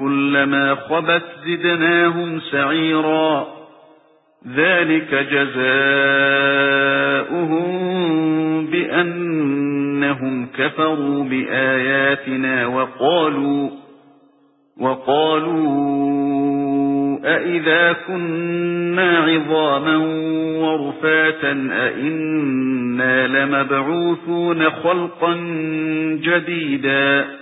كُلَّمَا خَبَتْ زِدْنَاهُمْ سَعِيرًا. ذَلِكَ جَزَاؤُهُم بِأَنَّهُمْ كَفَرُوا بِآيَاتِنَا وَقَالُوا وَقَالُوا أَإِذَا كُنَّا عِظَامًا وَرُفَاتًا أَإِنَّا لَمَبْعُوثُونَ خَلْقًا جَدِيدًا.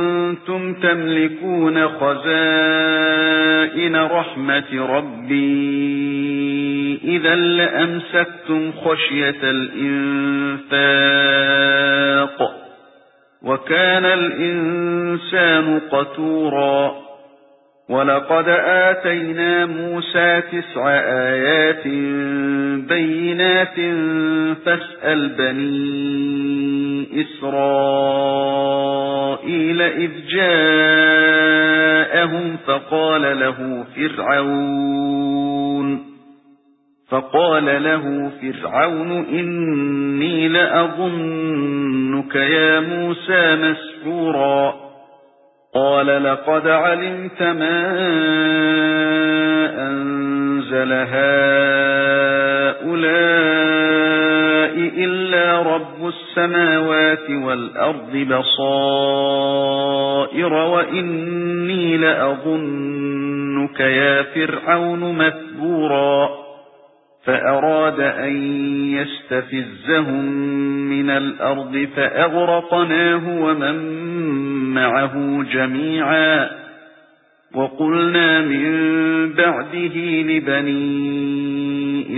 أَنتُمْ تَمْلِكُونَ خَزَائِنَ رَحْمَةِ رَبِّي إِذًا لَّأَمْسَكْتُمْ خَشْيَةَ الْإِنفَاقِ وَكَانَ الْإِنسَانُ قَتُورًا. وَلَقَدْ آتَيْنَا مُوسَى تِسْعَ آيَاتٍ بَيِّنَاتٍ فَاسْأَلْ بَنِي إِسْرَائِيلَ. إِذْ جَاءَهُمْ فَقَالَ لَهُ فِرْعَوْنُ فَقَالَ لَهُ فِرْعَوْنُ إِنِّي لَأَظُنُّكَ يَا مُوسَى مَسْحُورًا. قَالَ لَقَدْ عَلِمْتَ مَا أَنزَلَ هَؤُلَاءِ إِلَّا رَبُّ السَّمَاوَاتِ وَالْأَرْضِ بَصَائِرَ وَإِنِّي لَأَظُنُّكَ يَا فِرْعَوْنُ مَثْبُورًا فَأَرَادَ أَن يَسْتَفِزَّهُم مِّنَ الْأَرْضِ فَأَغْرَقْنَاهُ وَمَن مَّعَهُ جَمِيعًا وَقُلْنَا مِن بَعْدِهِ لِبَنِي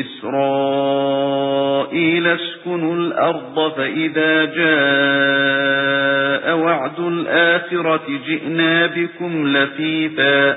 إِسْرَائِيلَ اسْكُنُوا الْأَرْضَ فَإِذَا جَاءَ وَعْدُ الْآخِرَةِ جِئْنَا بِكُمْ لَفِيفًا.